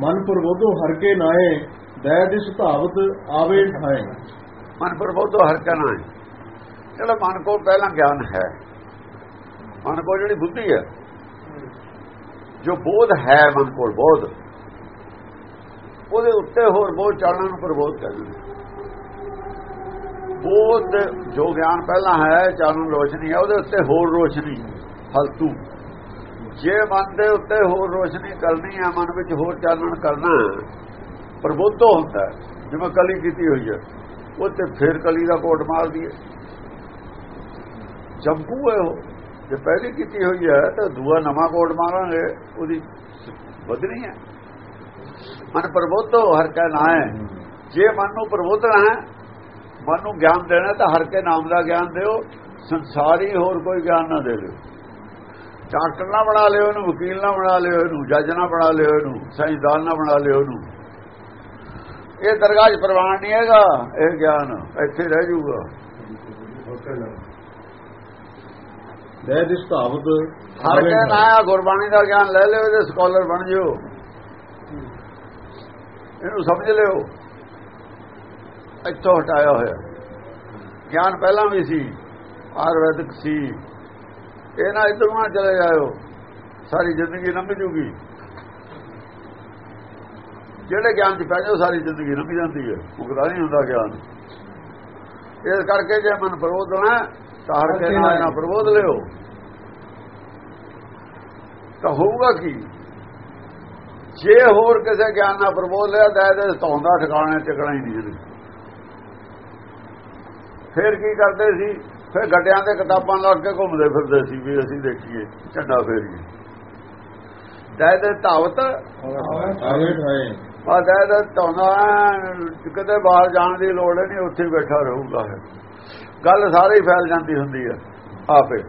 ਮਨ ਪ੍ਰਬੋਧੋ ਹਰ ਕੇ ਨਾਏ, ਦਇਆ ਦੀ ਸੁਧਾਵਤ ਆਵੇ ਠਾਏ। ਮਨ ਪ੍ਰਬੋਧੋ ਹਰ ਕਾ ਨਾ ਹੈ ਜਿਹੜਾ ਮਨ ਕੋਲ ਪਹਿਲਾਂ ਗਿਆਨ ਹੈ, ਮਨ ਕੋਲ ਜਿਹੜੀ ਬੁੱਧੀ ਹੈ, ਜੋ ਬੋਧ ਹੈ ਮਨ ਕੋਲ ਬੋਧ, ਉਹਦੇ ਉੱਤੇ ਹੋਰ ਬੋਧ ਚਾਲਣ ਨੂੰ ਪ੍ਰਬੋਧ ਕਹਿੰਦੇ ਨੇ ਬੋਧ ਜੋ ਗਿਆਨ ਪਹਿਲਾਂ ਹੈ ਚਾਲਣ ਰੋਸ਼ਨੀ ਹੈ, ਉਹਦੇ ਉੱਤੇ ਹੋਰ ਰੋਸ਼ਨੀ, ਫਲਤੂ। ਜੇ ਮਨ ਦੇ ਉੱਤੇ ਹੋਰ ਰੋਸ਼ਨੀ ਕਰਨੀ ਹੈ ਮਨ ਵਿੱਚ ਹੋਰ ਚਾਨਣ ਕਰਨਾ ਪ੍ਰਬੁੱਧ ਹੁੰਦਾ ਜਿਵੇਂ ਕਲੀ ਕੀਤੀ ਹੋਈ ਹੈ, ਉਹ ਤੇ ਫਿਰ ਕਲੀ ਦਾ ਕੋਟ ਮਾਰ ਦਈਏ ਜੰਪੂ ਹੈ ਉਹ। ਜੇ ਪਹਿਲੀ ਕੀਤੀ ਹੋਈ ਹੈ, ਤਾਂ ਦੂਆ ਨਵਾਂ ਕੋਟ ਮਾਰਾਂਗੇ, ਉਹਦੀ ਵਧਣੀ ਹੈ। ਮਨ ਪ੍ਰਬੋਧੋ ਹਰ ਕਾ ਨਾ ਹੈ। ਜੇ ਮਨ ਨੂੰ ਪ੍ਰਬੋਧਣਾ ਹੈ, ਮਨ ਨੂੰ ਗਿਆਨ ਦੇਣਾ ਤਾਂ ਹਰ ਕੇ ਨਾਮ ਦਾ ਗਿਆਨ ਦਿਓ। ਸੰਸਾਰੀ ਹੋਰ ਕੋਈ ਗਿਆਨ ਨਾ ਦੇ ਦਿਓ। ਡਾਕਟਰ ਨਾ ਬਣਾ ਲਿਓ ਇਹਨੂੰ ਵਕੀਲ ਨਾ ਬਣਾ ਲਿਓ ਇਹਨੂੰ ਜੱਜ ਨਾ ਬਣਾ ਲਿਓ ਇਹਨੂੰ ਸਾਇੰਸਦਾਨ ਨਾ ਬਣਾ ਲਿਓ ਇਹਨੂੰ। ਇਹ ਦਰਗਾਹ 'ਚ ਪ੍ਰਵਾਨ ਨਹੀਂ ਹੈਗਾ ਇਹ ਗਿਆਨ ਇੱਥੇ ਰਹਿ ਜਾਊਗਾ। ਦਇਆ ਦੀ ਸੁਧਾਵਤ ਹਰ ਕੇ ਨਾ ਗੁਰਬਾਣੀ ਦਾ ਗਿਆਨ ਲੈ ਲਿਓ ਇਹਦੇ ਸਕਾਲਰ ਬਣ ਜਿਓ। ਇਹਨੂੰ ਸਮਝ ਲਿਓ। ਇੱਥੋਂ ਹਟਾਇਆ ਹੋਇਆ। ਗਿਆਨ ਪਹਿਲਾਂ ਵੀ ਸੀ ਆਯੁਰਵੈਦਿਕ ਸੀ। ਇਹ ਨਾ ਇੱਧਰ ਨਾ ਚਲੇ ਜਾਇਓ। ਸਾਰੀ ਜ਼ਿੰਦਗੀ ਲੰਘ ਜੂਗੀ। ਜਿਹੜੇ ਗਿਆਨ 'ਚ ਪੈ ਜਾਓ ਸਾਰੀ ਜ਼ਿੰਦਗੀ ਲੰਘ ਜਾਂਦੀ ਹੈ। ਮੁਕਦਾ ਨਹੀਂ ਹੁੰਦਾ ਗਿਆਨ। ਇਸ ਕਰਕੇ ਜੇ ਮਨ ਪ੍ਰਬੋਧ ਹੋਣਾ ਤਾਂ ਹਰ ਕੇ ਨਾਲ ਨਾ ਪ੍ਰਬੋਧ ਲਿਓ। ਤਾਂ ਹੋਊਗਾ ਕੀ? ਜੇ ਹੋਰ ਕਿਸੇ ਗਿਆਨ ਨਾਲ ਪ੍ਰਬੋਧ ਲਿਆ ਤਾਂ ਇਹਦੇ ਧੌਂਦਾ ਠਿਕਾਣੇ ਟਿਕਣਾ ਹੀ ਨਹੀਂ ਫਿਰ ਕੀ ਕਰਦੇ ਸੀ? ਫਿਰ ਗੱਡਿਆਂ ਤੇ ਕਿਤਾਬਾਂ ਲੱਗ ਕੇ ਘੁੰਮਦੇ ਫਿਰਦੇ ਸੀ ਵੀ ਅਸੀਂ ਦੇਖੀਏ, ਝੰਡਾ ਫੇਰੀਏ। ਦੈ ਦੇ ਧਾਵਤ। ਆ ਦੈ ਦੇ ਕਿਤੇ ਬਾਹਰ ਜਾਣ ਦੀ ਲੋੜ ਨਹੀਂ, ਉੱਥੇ ਬੈਠਾ ਰਹੂਗਾ ਇਹ ਗੱਲ ਸਾਰੀ ਫੈਲ ਜਾਂਦੀ ਹੁੰਦੀ ਹੈ ਆਪੇ।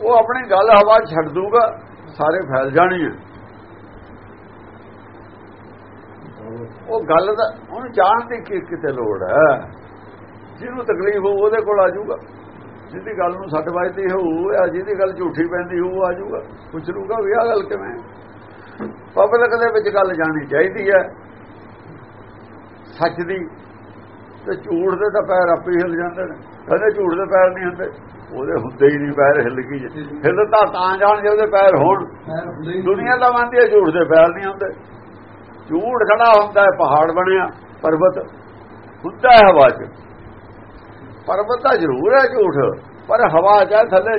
ਉਹ ਆਪਣੀ ਗੱਲ ਹਵਾ ਛੱਡ ਦੂਗਾ, ਸਾਰੇ ਫੈਲ ਜਾਣੀ ਹੈ ਉਹ ਗੱਲ ਦਾ, ਉਹਨੂੰ ਜਾਣ ਦੀ ਕਿਤੇ ਲੋੜ ਹੈ? ਜਿਹਨੂੰ ਤਕਲੀਫ ਹੋ ਉਹਦੇ ਕੋਲ ਆ ਜਾਊਗਾ। ਜਿਹਦੀ ਗੱਲ ਨੂੰ ਸੱਟ ਵੱਜਦੀ ਹੋਊ ਜਾਂ ਜਿਹਦੀ ਗੱਲ ਝੂਠੀ ਪੈਂਦੀ ਹੋਊ ਆ ਜਾਊਗਾ। ਪੁੱਛ ਲੂਗਾ ਵੀ ਆ ਗੱਲ ਕਿਵੇਂ ਪਬਲਿਕ ਦੇ ਵਿੱਚ ਗੱਲ ਜਾਣੀ ਚਾਹੀਦੀ ਹੈ। ਸੱਚ ਦੀ। ਤੇ ਝੂਠ ਦੇ ਤਾਂ ਪੈਰ ਆਪੇ ਹਿੱਲ ਜਾਂਦੇ ਨੇ। ਕਹਿੰਦੇ ਝੂਠ ਦੇ ਪੈਰ ਨਹੀਂ ਹੁੰਦੇ। ਉਹਦੇ ਹੁੰਦੇ ਹੀ ਨਹੀਂ ਪੈਰ ਹਿੱਲ ਗਈ। ਹਿੱਲ ਤਾਂ ਤਾਂ ਜਾਣ ਜੇ ਉਹਦੇ ਪੈਰ ਹੋਣ। ਦੁਨੀਆ ਦਾ ਮੰਨਦੀ ਹੈ ਝੂਠ ਦੇ ਪੈਰ ਨਹੀਂ ਹੁੰਦੇ। ਝੂਠ ਖੜਾ ਹੁੰਦਾ ਹੈ ਪਹਾੜ ਬਣਿਆ ਪਰਬਤ। ਹੁੰਦਾ ਹੈ ਹਵਾ 'ਚ। ਪਰਬਤ ਤਾਂ ਜ਼ਰੂਰ ਹੈ ਝੂਠ, ਪਰ ਹਵਾ 'ਚ ਥੱਲੇ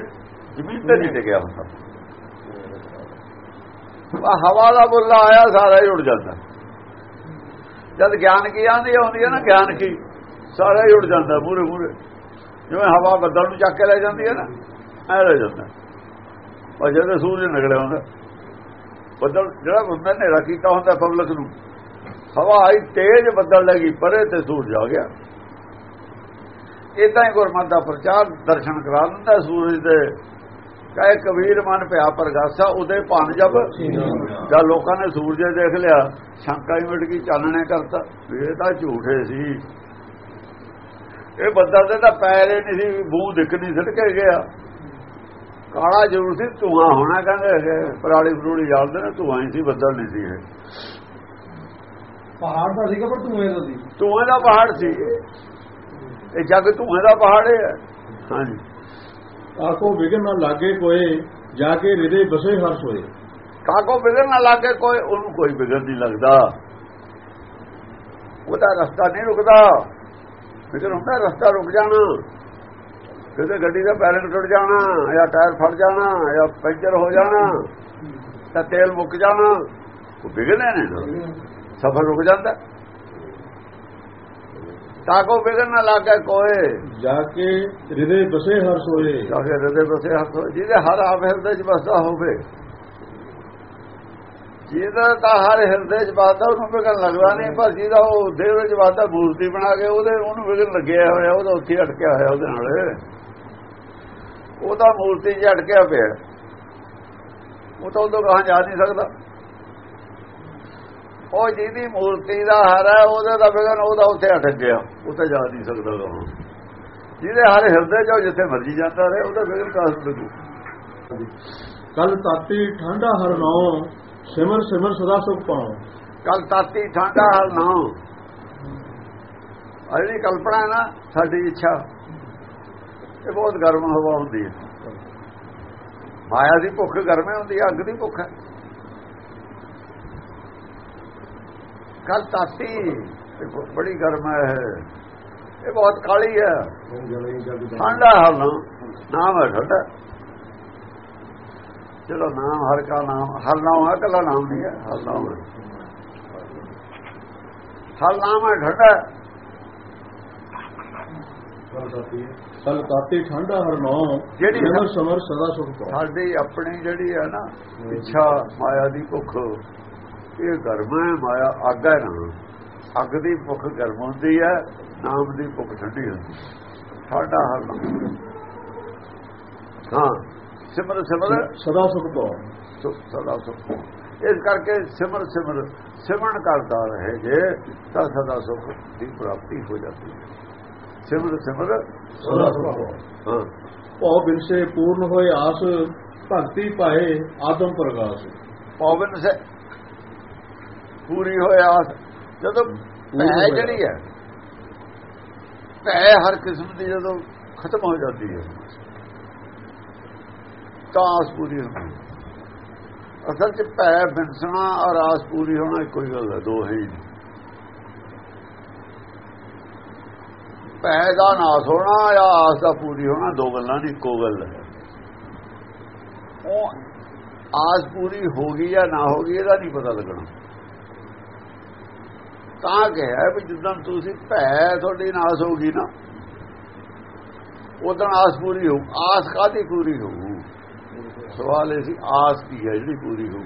ਜ਼ਮੀਨ ਤੇ ਨਹੀਂ ਟਿਕਿਆ ਹੁੰਦਾ। ਹਵਾ ਦਾ ਬੁੱਲਾ ਆਇਆ, ਸਾਰਾ ਹੀ ਉੱਡ ਜਾਂਦਾ। ਜਦ ਗਿਆਨ ਕੀ ਆਂਦੀ ਆਉਂਦੀ ਹੈ ਨਾ ਗਿਆਨ ਕੀ, ਸਾਰਾ ਹੀ ਉੱਡ ਜਾਂਦਾ ਪੂਰੇ ਪੂਰੇ ਜਿਵੇਂ ਹਵਾ ਬੱਦਲ ਨੂੰ ਚੱਕ ਕੇ ਲੈ ਜਾਂਦੀ ਹੈ ਨਾ, ਐ ਲੈ ਜਾਂਦਾ। ਉਹ ਜਦੋਂ ਸੂਰਜ ਨਿਕਲਿਆ ਹੁੰਦਾ, ਬੱਦਲ ਜਿਹੜਾ ਬੰਦਾ ਹਨੇਰਾ ਕੀਤਾ ਹੁੰਦਾ ਪਬਲਿਕ ਨੂੰ, ਹਵਾ ਆਈ, ਤੇਜ਼ ਬੱਦਲ ਲੱਗੀ ਪਰੇ ਤੇ ਸੂਰਜ ਆ ਗਿਆ। ਇਦਾਂ ਹੀ ਗੁਰਮਤ ਦਾ ਪ੍ਰਚਾਰ ਦਰਸ਼ਨ ਕਰਾ ਦਿੰਦਾ ਸੂਰਜ ਦੇ। ਕਹੇ ਕਬੀਰ ਮਨ ਪਿਆ ਪ੍ਰਗਾਸਾ ਉਹਦੇ ਭਾਨ ਜਬ ਜਦ ਲੋਕਾਂ ਨੇ ਸੂਰਜ ਦੇਖ ਲਿਆ ਸ਼ੰਕਾ ਹੀ ਮਿਟ ਗਈ ਚਾਨਣੇ ਕਰਤਾ। ਇਹ ਤਾਂ ਝੂਠੇ ਸੀ। ਇਹ ਬੱਦਲ ਦੇ ਤਾਂ ਪੈਰ ਹੀ ਨਹੀਂ ਸੀ ਬੂਹ ਦਿਖ ਨਹੀਂ ਸੜਕੇ ਗਿਆ। ਕਾਲਾ ਜ਼ਰੂਰ ਸੀ ਧੂਆਂ ਹੋਣਾ ਕਹਿੰਦੇ ਪਰਾਲੀ ਫਰੂੜੀ ਜਾਲਦੇ ਨੇ ਧੂਆਂ ਹੀ ਸੀ ਬੱਦਲ ਨਹੀਂ ਸੀ ਇਹ। ਪਹਾੜ ਦਾ ਸੀਗਾ ਪਰ ਧੂਏ ਦਾ ਸੀ। ਧੂਆਂ ਦਾ ਪਹਾੜ ਸੀ। ਇਹ ਜੱਗ ਧੂਆਂ ਦਾ ਪਹਾੜ ਹੈ। ਹਾਂਜੀ। ਆਖੋ ਵਿਗਨ ਨਾ ਲਾਗੇ ਕੋਏ ਜਾ ਕੇ ਹਿਰਦੇ ਬਸੇ ਹਰਸ ਹੋਏ ਕਾਕੋ ਬਿਗੜ ਨਾ ਲੱਗੇ ਕੋਈ ਉਹਨੂੰ ਕੋਈ ਬਿਗੜ ਨਹੀਂ ਲੱਗਦਾ। ਉਹਦਾ ਰਸਤਾ ਨਹੀਂ ਰੁਕਦਾ। ਬਿਗੜ ਹੁੰਦਾ ਰਸਤਾ ਰੁਕ ਜਾਣਾ। ਕਿਤੇ ਗੱਡੀ ਦਾ ਪੈਰਲ ਟੁੱਟ ਜਾਣਾ ਜਾਂ ਟਾਇਰ ਫਟ ਜਾਣਾ ਜਾਂ ਪੈਂਚਰ ਹੋ ਜਾਣਾ ਤਾਂ ਤੇਲ ਮੁੱਕ ਜਾਣਾ। ਉਹ ਬਿਗੜਨੇ ਨੇ। ਸਫਰ ਰੁਕ ਜਾਂਦਾ। ਕਾਕੋ ਬਿਗੜ ਨਾ ਲੱਗੇ ਕੋਈ ਜਾ ਕੇ ਹਿਰਦੇ ਬਸੇ ਹਰਸ ਹੋਏ। ਤਾਂ ਫਿਰ ਇਹਦੇ ਬਸੇ ਹੱਥ ਜਿਹਦੇ ਹਰ ਆਪ ਹਿਰਦੇ ਚ ਵਸਦਾ ਹੋਵੇ। ਜਿਹਦਾ ਤਾਂ ਹਰ ਹਿਰਦੇ ਚ ਵਸਦਾ ਉਹਨੂੰ ਵਿਗਣ ਲੱਗਦਾ ਨਹੀਂ ਪਰ ਜਿਹਦਾ ਉਹ ਦੇਹ ਵਿੱਚ ਵਸਦਾ ਮੂਰਤੀ ਬਣਾ ਕੇ ਉਹਦੇ ਉਹਨੂੰ ਵਿਗਣ ਲੱਗਿਆ ਹੋਇਆ ਉਹਦਾ ਉੱਥੇ ਅਟਕਿਆ ਹੋਇਆ ਉਹਦੇ ਨਾਲ। ਉਹਦਾ ਮੂਰਤੀ 'ਚ ਅਟਕਿਆ ਪਿਆ। ਉਹ ਤਾਂ ਉਦੋਂ ਕਹਾਂ ਜਾ ਨਹੀਂ ਸਕਦਾ। ਉਹ ਜਿਹਦੀ ਮੂਰਤੀ ਦਾ ਹਰ ਹੈ ਉਹਦੇ ਦਾ ਵਿਗਣ ਉਹਦਾ ਉੱਥੇ ਅਟਕ ਗਿਆ। ਤਾਂ ਜਾ ਨਹੀਂ ਸਕਦਾ ਉਹ। ਜਿਹਦੇ ਹਰ ਹਿਰਦੇ 'ਚ ਜਿੱਥੇ ਮਰਜ਼ੀ ਜਾਂਦਾ ਰਹੇ ਉਹਦਾ ਵਿਗਣ ਕਾਸ ਲੱਗੂ ਕਲ ਤਾਤੀ ਠੰਡਾ ਹਰ ਨੌ ਸਿਮਰ ਸਿਮਰ ਸਦਾ ਸੁਖ ਪਾਉ। ਕਲ ਤਾਤੀ ਠੰਡਾ ਹਲ ਨਾ ਆ ਜਿਹੜੀ ਕਲਪਨਾ ਹੈ ਨਾ ਸਾਡੀ ਇੱਛਾ। ਇਹ ਬਹੁਤ ਗਰਮ ਹਵਾ ਹੁੰਦੀ ਹੈ। ਮਾਇਆ ਦੀ ਭੁੱਖ ਗਰਮੇ ਹੁੰਦੀ ਹੈ ਅੱਗ ਦੀ ਭੁੱਖ ਹੈ। ਕਲ ਤਾਤੀ ਇਹ ਬਹੁਤ ਬੜੀ ਗਰਮ ਹੈ ਇਹ। ਬਹੁਤ ਕਾਲੀ ਹੈ। ਠੰਡਾ ਹਲ ਨਾਮ ਹੈ ਠੰਡਾ। ਚਲੋ ਨਾਮ ਹਰ ਕਾ ਨਾਮ ਹਰ ਨਾਮ ਹੈ ਕੱਲਾ ਨਾਮ ਨਹੀਂ ਹੈ ਹਰ ਨਾਮ ਹੈ। ਹਰ ਨਾਮ ਹੈ ਠੰਡਾ ਸਲ ਤਾਤੀ ਠੰਡਾ ਹਰ ਨੌ ਜਿਹੜੀ ਸਿਮਰ ਸਦਾ ਸੁਖ ਸਾਡੀ ਆਪਣੀ ਜਿਹੜੀ ਹੈ ਨਾ ਇੱਛਾ ਮਾਇਆ ਦੀ ਭੁੱਖ ਇਹ ਗਰਮ ਹੈ ਮਾਇਆ ਅੱਗ ਹੈ ਨਾ। ਅੱਗ ਦੀ ਭੁੱਖ ਗਰਮ ਹੁੰਦੀ ਹੈ ਨਾਮ ਦੀ ਭੁੱਖ ਠੰਡੀ ਹੁੰਦੀ ਠੰਡਾ ਹਰ ਹਾਂ ਸਿਮਰ ਸਿਮਰ। ਸਦਾ ਸੁਖ ਪਾਉ ਸਦਾ ਸੁਖ ਇਸ ਕਰਕੇ ਸਿਮਰ ਸਿਮਰ ਸਿਮਰਨ ਕਰਦਾ ਰਹੇ ਜੇ ਤਾਂ ਸਦਾ ਸੁਖ ਦੀ ਪ੍ਰਾਪਤੀ ਹੋ ਜਾਂਦੀ ਹੈ। ਸਿਮਰ ਸਿਮਰ ਸਦਾ ਸੁਖ ਪਾਉ ਹਾਂ। ਭਉ ਬਿਨਸੇ ਪੂਰਨ ਹੋਏ ਆਸ ਭਗਤੀ ਪਾਏ ਆਦਮ ਪ੍ਰਗਾਸ। ਪਵਨ ਸੇ ਪੂਰੀ ਹੋਇਆ ਜਦੋਂ ਭੈ। ਜਿਹੜੀ ਹੈ ਭੈ ਹਰ ਕਿਸਮ ਦੀ ਜਦੋਂ ਖਤਮ ਹੋ ਜਾਂਦੀ ਹੈ ਤਾਂ ਆਸ ਪੂਰੀ ਹੁੰਦੀ ਹੈ। ਅਸਲ 'ਚ ਭੈ ਬਿਨਸਣਾ ਔਰ ਆਸ ਪੂਰੀ ਹੋਣਾ ਇੱਕੋ ਹੀ ਗੱਲ ਹੈ ਦੋ ਹੈ। ਭੈ ਦਾ ਨਾਸ ਹੋਣਾ ਜਾਂ ਆਸ ਦਾ ਪੂਰੀ ਹੋਣਾ ਦੋ ਗੱਲਾਂ ਨਹੀਂ ਇੱਕੋ ਗੱਲ ਹੈ ਉਹ ਆਸ ਪੂਰੀ ਹੋ ਗਈ ਜਾਂ ਨਾ ਹੋ ਗਈ ਇਹਦਾ ਨਹੀਂ ਪਤਾ ਲੱਗਣਾ ਤਾਂ ਕਿਹਾ ਵੀ ਜਿੱਦਾਂ ਤੁਸੀਂ ਭੈ ਤੁਹਾਡੀ ਨਾਸ ਹੋ ਗਈ ਨਾ ਉਦੋਂ ਆਸ ਪੂਰੀ ਹੋ ਆਸ ਕਾਦੀ ਪੂਰੀ ਹੋਊ? ਸਵਾਲ ਇਹ ਸੀ, ਆਸ ਕੀ ਹੈ ਜਿਹੜੀ ਪੂਰੀ ਹੋਊ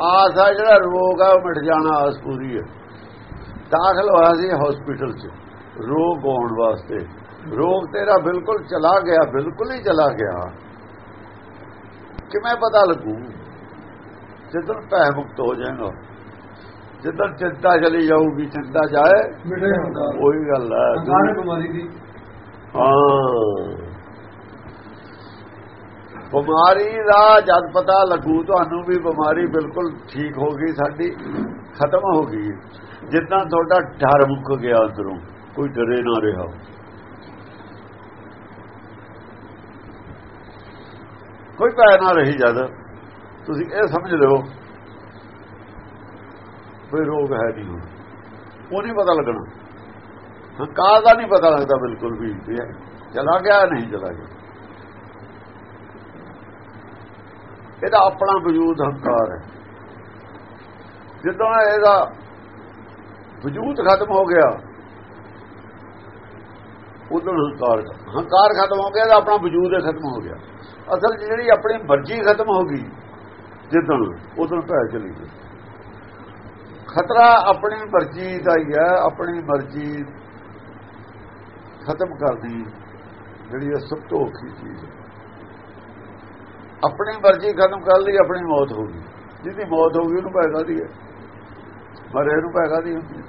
ਆਸ ਆ ਜਿਹੜਾ ਰੋਗ ਆ, ਉਹ ਮਿਟ ਜਾਣਾ, ਆਸ ਪੂਰੀ ਹੈ। ਦਾਖਲ ਹੋਇਆ ਸੀ ਹਸਪੀਟਲ 'ਚ। ਰੋਗ ਹੋਣ ਵਾਸਤੇ। ਰੋਗ ਤੇਰਾ ਬਿਲਕੁਲ ਚਲਾ ਗਿਆ, ਬਿਲਕੁਲ ਹੀ ਚਲਾ ਗਿਆ। ਕਿਵੇਂ ਪਤਾ ਲੱਗੂ? ਜਦੋਂ ਭੈ ਮੁਕਤ ਹੋ ਜਾਏਗਾ। ਜਦੋਂ ਚਿੰਤਾ ਚਲੀ ਜਾਊਗੀ ਚਿੰਤਾ ਜਾਏ ਮਿਟੇ ਹੁੰਦਾ। ਉਹੀ ਗੱਲ ਹੈ। ਸਾਰੇ ਬਿਮਾਰੀ ਦੀ। ਹਾਂ। ਬਿਮਾਰੀ ਦਾ ਜਦ ਪਤਾ ਲੱਗੂ ਤੁਹਾਨੂੰ ਵੀ ਬਿਮਾਰੀ ਬਿਲਕੁਲ ਠੀਕ ਹੋ ਗਈ ਸਾਡੀ ਖਤਮ ਹੋ ਗਈ ਜਿੱਦਾਂ ਤੁਹਾਡਾ ਡਰ ਮੁੱਕ ਗਿਆ ਅੰਦਰੋਂ ਕੋਈ ਡਰੇ ਨਾ ਰਿਹਾ। ਕੋਈ ਭੈ ਨਾ ਰਹੀ ਜਦ। ਤੁਸੀਂ ਇਹ ਸਮਝ ਲਓ ਕੋਈ ਰੋਗ ਹੈ ਨਹੀਂ ਹੁਣ। ਉਹ ਨਹੀਂ ਪਤਾ ਲੱਗਣਾ। ਹੰਕਾਰ ਦਾ ਨਹੀਂ ਪਤਾ ਲੱਗਦਾ ਬਿਲਕੁਲ ਵੀ ਵੀ ਇਹ ਚਲਾ ਗਿਆ ਨਹੀਂ ਚਲਾ ਗਿਆ। ਇਹਦਾ ਆਪਣਾ ਵਜੂਦ ਹੰਕਾਰ ਹੈ। ਜਦੋਂ ਇਹਦਾ ਵਜੂਦ ਖਤਮ ਹੋ ਗਿਆ, ਉਦੋਂ ਹੰਕਾਰ ਹੰਕਾਰ ਖਤਮ ਹੋ ਗਿਆ ਇਹਦਾ ਆਪਣਾ ਵਜੂਦ ਹੀ ਖਤਮ ਹੋ ਗਿਆ। ਅਸਲ 'ਚ ਜਿਹੜੀ ਆਪਣੀ ਮਰਜ਼ੀ ਖਤਮ ਹੋ ਗਈ ਜਦੋਂ ਉਦੋਂ ਭੈ ਚਲੀ ਗਈ। ਖਤਰਾ ਆਪਣੀ ਮਰਜ਼ੀ ਦਾ ਹੀ ਹੈ, ਆਪਣੀ ਮਰਜ਼ੀ ਖਤਮ ਕਰਦੀ ਜਿਹੜੀ ਇਹ ਸਭ ਤੋਂ ਔਖੀ ਚੀਜ਼ ਹੈ। ਆਪਣੀ ਮਰਜ਼ੀ ਖਤਮ ਕਰ ਲਈ ਆਪਣੀ ਮੌਤ ਹੋ ਗਈ। ਜਿਹਦੀ ਮੌਤ ਹੋ ਗਈ ਉਹਨੂੰ ਭੈ ਕਾਹਦੀ ਹੈ? ਮਰੇ ਨੂੰ ਭੈ ਕਾਹਦੀ ਹੁੰਦੀ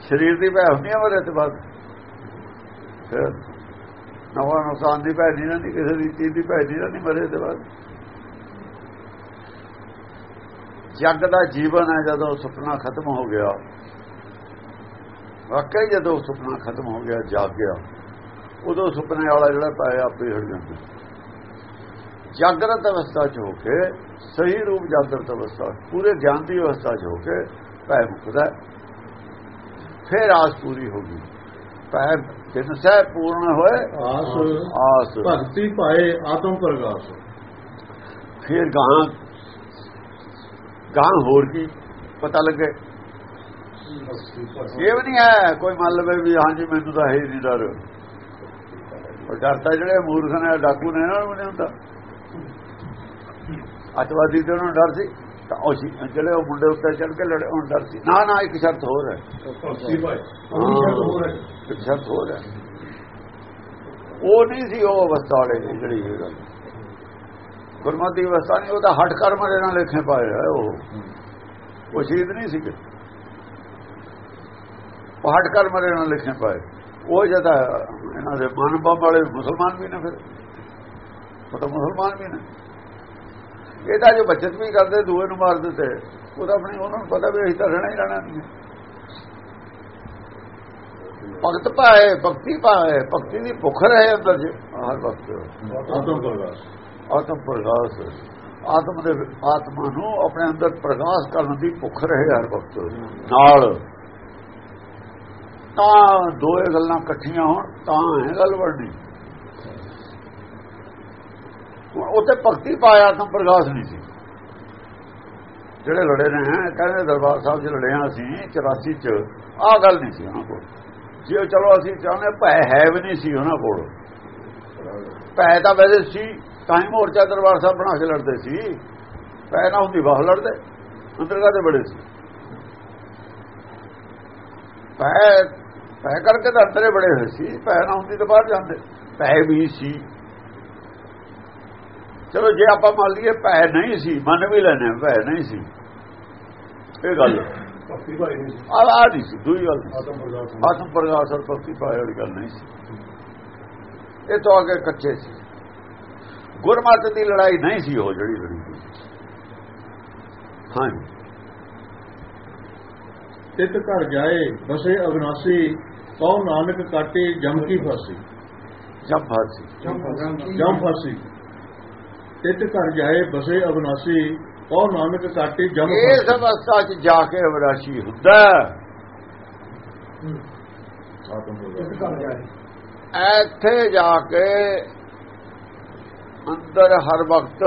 ਸਰੀਰ ਦੀ ਭੈ ਹੁੰਦੀ ਹੈ ਮਰੇ ਤੋਂ ਬਾਅਦ। ਫਿਰ ਨਵਾਂ ਨੁਕਸਾਨ ਦੀ ਭੈ ਨਹੀਂ ਰਹਿੰਦੀ, ਕਿਸੇ ਦੀ ਚੀਜ਼ ਦੀ ਭੈ ਨਹੀਂ ਰਹਿੰਦੀ ਮਰੇ ਤੋਂ ਬਾਅਦ। ਜੱਗ ਦਾ ਜੀਵਨ ਹੈ ਜਦੋਂ ਸੁਪਨਾ ਖਤਮ ਹੋ ਗਿਆ। ਵਾਕਈ ਜਦੋਂ ਸੁਪਨਾ ਖਤਮ ਹੋ ਗਿਆ ਜਾਗ ਗਿਆ ਉਦੋਂ ਸੁਪਨੇ ਵਾਲਾ ਜਿਹੜਾ ਪਾਇਆ ਆਪੇ ਹਟ ਜਾਂਦਾ। ਜਾਗਰਤ ਅਵਸਥਾ 'ਚ ਹੋ ਕੇ ਸਹੀ ਰੂਪ ਜਾਗਰਤ ਅਵਸਥਾ ਪੂਰੇ ਗਿਆਨ ਦੀ ਅਵਸਥਾ 'ਚ ਹੋ ਕੇ ਭੈ ਮੁਕਦਾ ਫਿਰ ਆਸ ਪੂਰੀ ਹੋ ਗਈ। ਭੈ ਜਿਨ ਸਹਿ ਪੂਰਨ ਹੋਏ ਆਸ ਆਸ। ਭਗਤੀ ਪਾਏ ਆਤਮ ਪ੍ਰਗਾਸ ਫਿਰ ਗਾਂ ਗਾਂ ਹੋਰ ਕੀ ਪਤਾ ਲੱਗੇ। ਇਹ ਵੀ ਨਹੀਂ ਹੈ, ਕੋਈ ਮੰਨ ਲਵੇ ਵੀ ਹਾਂਜੀ, ਮੈਨੂੰ ਤਾਂ ਹੈ ਹੀ ਨਹੀਂ ਡਰ। ਉਹ ਡਰਤਾ ਜਿਹੜੇ ਮੂਰਖ ਨੇ, ਡਾਕੂ ਨੇ ਇਹਨਾਂ ਨੂੰ ਨਹੀਂ ਹੁੰਦਾ। ਅਤਵਾਦੀ ਤੇ ਉਹਨਾਂ ਨੂੰ ਡਰ ਸੀ, ਤਾਂ ਉਹ ਜਿਹੜੇ ਉਹ ਮੁੰਡੇ ਉੱਤੇ ਚੜ ਕੇ ਲੜੇ, ਉਹਨਾਂ ਡਰ ਸੀ। ਨਾ ਨਾ, ਇੱਕ ਸ਼ਰਤ ਹੋਰ ਹੈ। ਇੱਕ ਸ਼ਰਤ ਹੋਰ ਹੈ। ਉਹ ਨਹੀਂ ਸੀ ਉਹ ਅਵਸਥਾ ਵਾਲੇ ਜਿਹੜੀ ਇਹ ਗੱਲ। ਗੁਰਮਤਿ ਅਵਸਥਾ ਨਹੀਂ, ਉਹ ਤਾਂ ਹਟ ਕਰਮ ਦੇ ਨਾਲ ਲੇਖੇ ਪਾਏ ਉਹ। ਉਹ ਸ਼ਹੀਦ ਨਹੀਂ ਸੀ ਉਹ ਹਟ ਕਰਮ ਦੇ ਨਾਲ ਲਿਖੇ ਪਾਏ। ਉਹ ਜਦਾ ਇਹਨਾਂ ਦੇ ਮਨ ਬੰਮ ਵਾਲੇ ਮੁਸਲਮਾਨ ਵੀ ਨੇ ਫਿਰ। ਉਹ ਤਾਂ ਮੁਸਲਮਾਨ ਵੀ ਨੇ। ਇਹਦਾ ਜੋ ਬਚਤ ਵੀ ਕਰਦੇ, ਦੂਏ ਨੂੰ ਮਾਰ ਦਿੱਤੇ। ਉਹ ਤਾਂ ਆਪਣੀ ਉਹਨਾਂ ਨੂੰ ਪਤਾ ਵੀ ਅਸੀਂ ਤਾਂ ਰਹਿਣਾ ਹੀ ਰਹਿਣਾ ਨਹੀਂ। ਭਗਤ ਪਾਏ ਭਗਤੀ ਪਾਏ ਭਗਤੀ ਦੀ ਭੁੱਖ ਰਹੇ ਅੰਦਰ ਜੀ। ਹਰ ਵਕਤ ਆਤਮ ਪ੍ਰਗਾਸ। ਆਤਮ ਦੇ ਆਤਮਾ ਨੂੰ ਆਪਣੇ ਅੰਦਰ ਪ੍ਰਗਾਸ ਕਰਨ ਦੀ ਭੁੱਖ ਰਹੇ ਹਰ ਵਕਤ। ਨਾਲ ਤਾਂ ਦੋਏ ਗੱਲਾਂ ਇਕੱਠੀਆਂ ਹੋਣ, ਤਾਂ ਹੈ ਗੱਲ ਵੜਨੀ ਹੁਣ ਉੱਥੇ ਭਗਤੀ ਪਾਇਆ, ਆਤਮ ਪ੍ਰਗਾਸ ਨਹੀਂ ਸੀ। ਜਿਹੜੇ ਲੜੇ ਨੇ ਕਹਿੰਦੇ ਦਰਬਾਰ ਸਾਹਿਬ 'ਚ ਲੜੇ ਹਾਂ ਅਸੀਂ 84 'ਚ। ਆਹ ਗੱਲ ਨਹੀਂ ਸੀ ਉਹਨਾਂ ਕੋਲ। ਜੇ ਚਲੋ ਅਸੀਂ ਚਾਹੁੰਦੇ, ਭੈ ਹੈ ਵੀ ਨਹੀਂ ਸੀ ਉਹਨਾਂ ਕੋਲ। ਭੈ ਤਾਂ ਵੈਸੇ ਸੀ। ਤਾਂ ਹੀ ਮੋਰਚਾ ਦਰਬਾਰ ਸਾਹਿਬ ਬਣਾ ਕੇ ਲੜਦੇ ਸੀ। ਭੈ ਨਾ ਹੁੰਦੀ ਬਾਹਰ ਲੜਦੇ ਅੰਦਰ ਕਾਦੇ ਬੜੇ ਸੀ। ਭੈ ਭੈ ਕਰਕੇ ਤਾਂ ਅੰਦਰੇ ਬੜੇ ਹੋਏ ਸੀ ਭੈ ਨਾ ਹੁੰਦੀ ਤਾਂ ਬਾਹਰ ਜਾਂਦੇ। ਭੈ ਵੀ ਸੀ। ਚਲੋ ਜੇ ਆਪਾਂ ਮੰਨ ਲਈਏ ਭੈ ਨਹੀਂ ਸੀ ਮੰਨ ਵੀ ਲੈਣੇ ਭੈ ਨਹੀਂ ਸੀ। ਇਹ ਗੱਲ ਭਗਤੀ ਭਾਈ ਨਹੀਂ ਆ ਨਹੀਂ ਸੀ ਦੂਈ ਗੱਲ। ਆਤਮ ਪ੍ਰਗਾਸ ਆਤਮ ਪ੍ਰਗਾਸ ਔਰ ਭਗਤੀ ਪਾਏ ਵਾਲੀ ਗੱਲ ਨਹੀਂ ਸੀ। ਇਹ ਤੋਂ ਅੱਗੇ ਕੱਚੇ ਸੀ। ਗੁਰਮਤ ਦੀ ਲੜਾਈ ਨਹੀਂ ਸੀ ਉਹ ਜਿਹੜੀ ਲੜੀ ਸੀ। ਹਾਂ ਤਿਤ ਘਰ ਜਾਏ ਬਸੇ ਅਗਨਾਸੀ ਕਉ ਨਾਨਕ ਕਾਟੇ ਜਮ ਕੀ ਫਾਸੀ। ਜਬ ਫਾਸੀ। ਜਮ ਫਾਸੀ। ਤਿਤ ਘਰ ਜਾਏ ਬਸੇ ਅਗਨਾਸੀ ਕਉ ਨਾਨਕ ਕਾਟੇ ਜਮ ਇਸ ਫਾਸੀ। ਅਵਸਥਾ 'ਚ ਜਾ ਕੇ ਵਿਰਾਸ਼ੀ ਹੁੰਦਾ ਹੈ। ਆਤਮ ਪ੍ਰਗਾਸ ਇੱਥੇ ਜਾ ਕੇ ਅੰਦਰ ਹਰ ਵਕਤ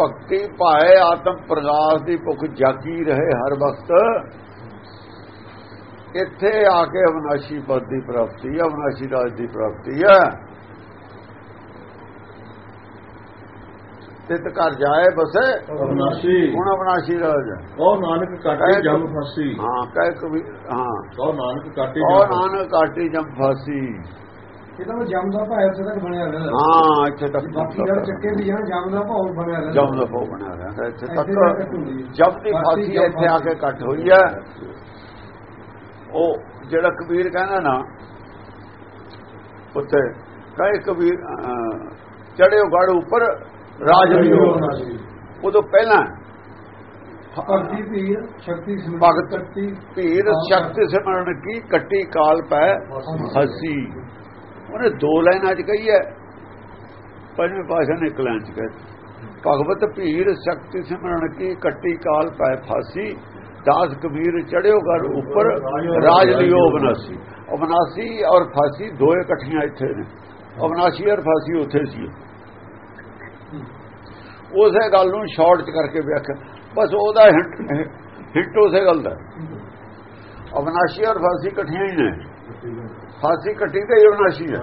ਭਗਤੀ ਪਾਏ ਆਤਮ ਪ੍ਰਗਾਸ ਦੀ ਭੁੱਖ ਜਾਗੀ ਰਹੇ ਹਰ ਵਕਤ। ਇੱਥੇ ਆ ਕੇ ਅਵਨਾਸ਼ੀ ਪਦ ਦੀ ਪ੍ਰਾਪਤੀ ਹੈ ਅਵਨਾਸ਼ੀ ਰਾਜ ਦੀ ਪ੍ਰਾਪਤੀ ਹੈ। ਤਿਤ ਘਰ ਜਾਏ ਬਸੇ। ਅਗਨਾਸੀ ਹੁਣ ਅਵਨਾਸ਼ੀ ਰਾਜ ਹੈ। ਕਉ ਨਾਨਕ ਕਾਟੇ ਜਮ ਫਾਸੀ। ਹਾਂ ਕਹਿ ਕਵੀ ਹਾਂ। ਕਉ ਨਾਨਕ ਕਾਟੇ ਜਮ ਫਾਸੀ। ਨਾਨਕ ਕਾਟੀ ਜਮ ਫਾਸੀ। ਇਹਦਾ ਮੈਂ ਜਮ ਦਾ ਭਾਅ ਇੱਥੇ ਤੱਕ ਬਣਿਆ ਰਹਿੰਦਾ। ਹਾਂ ਇੱਥੇ ਤੱਕ ਬਾਕੀ ਗੱਲ ਚੱਕੇ ਵੀ ਆ ਜਮ ਦਾ ਭਾਅ ਬਣਿਆ ਰਹਿੰਦਾ। ਜਮ ਦਾ ਭੋਗ ਬਣਿਆ ਰਹਿੰਦਾ ਇੱਥੇ ਤੱਕ। ਜਬ ਦੀ ਫਾਸੀ ਜਮ ਇੱਥੇ ਆ ਕੇ ਕੱਟ ਹੋਈ ਹੈ ਉਹ ਜਿਹੜਾ ਕਬੀਰ ਕਹਿੰਦਾ ਨਾ ਉੱਤੇ ਕਹੇ ਕਬੀਰ ਚੜਿਓ ਗੜ ਉੱਪਰ ਰਾਜ ਲਿਓ ਉਦੋਂ ਪਹਿਲਾਂ ਭਗਤੀ ਪੀਰ ਸ਼ਕਤੀ ਭਗਤ ਭੀਰ ਸ਼ਕਤੀ ਸਿਮਰਨ ਕੀ ਕੱਟੀ ਕਾਲ ਪੈ ਹਸੀ ਉਹਨੇ ਦੋ ਲਾਈਨਾਂ ਚ ਕਹੀ ਹੈ, ਪੰਜਵੇਂ ਪਾਸ਼ਾ ਨੇ ਇੱਕ ਲਾਈਨ ਚ ਕਹੀ, ਭਗਵਤ ਭੀੜ, ਸ਼ਕਤੀ ਸਿਮਰਨ ਕੀ, ਕੱਟੀ ਕਾਲ ਪੈ ਫਾਸੀ, ਦਾਸ ਕਬੀਰ ਚੜਿਓ ਘਰ ਉੱਪਰ, ਰਾਜ ਲਿਓ ਬਨਾਸੀ ਅਬਨਾਸੀ ਔਰ ਫਾਸੀ ਦੋਏ ਇਕੱਠੀਆਂ ਇੱਥੇ ਨੇ। ਅਬਨਾਸੀ ਔਰ ਫਾਸੀ ਉੱਥੇ ਸੀ। ਉਸੇ ਗੱਲ ਨੂੰ ਸ਼ਾਰਟ ਚ ਕਰਕੇ ਵਿਆਖਿਆ। ਬਸ ਉਹਦਾ ਹਿੰਟ ਹਿੰਟ ਉਸੇ ਗੱਲ ਦਾ। ਅਬਨਾਸੀ ਔਰ ਫਾਸੀ ਇਕੱਠੀਆਂ ਹੀ ਨੇ। ਫਾਸੀ ਕੱਟੀ ਤੇ ਅਬਨਾਸੀ ਹੈ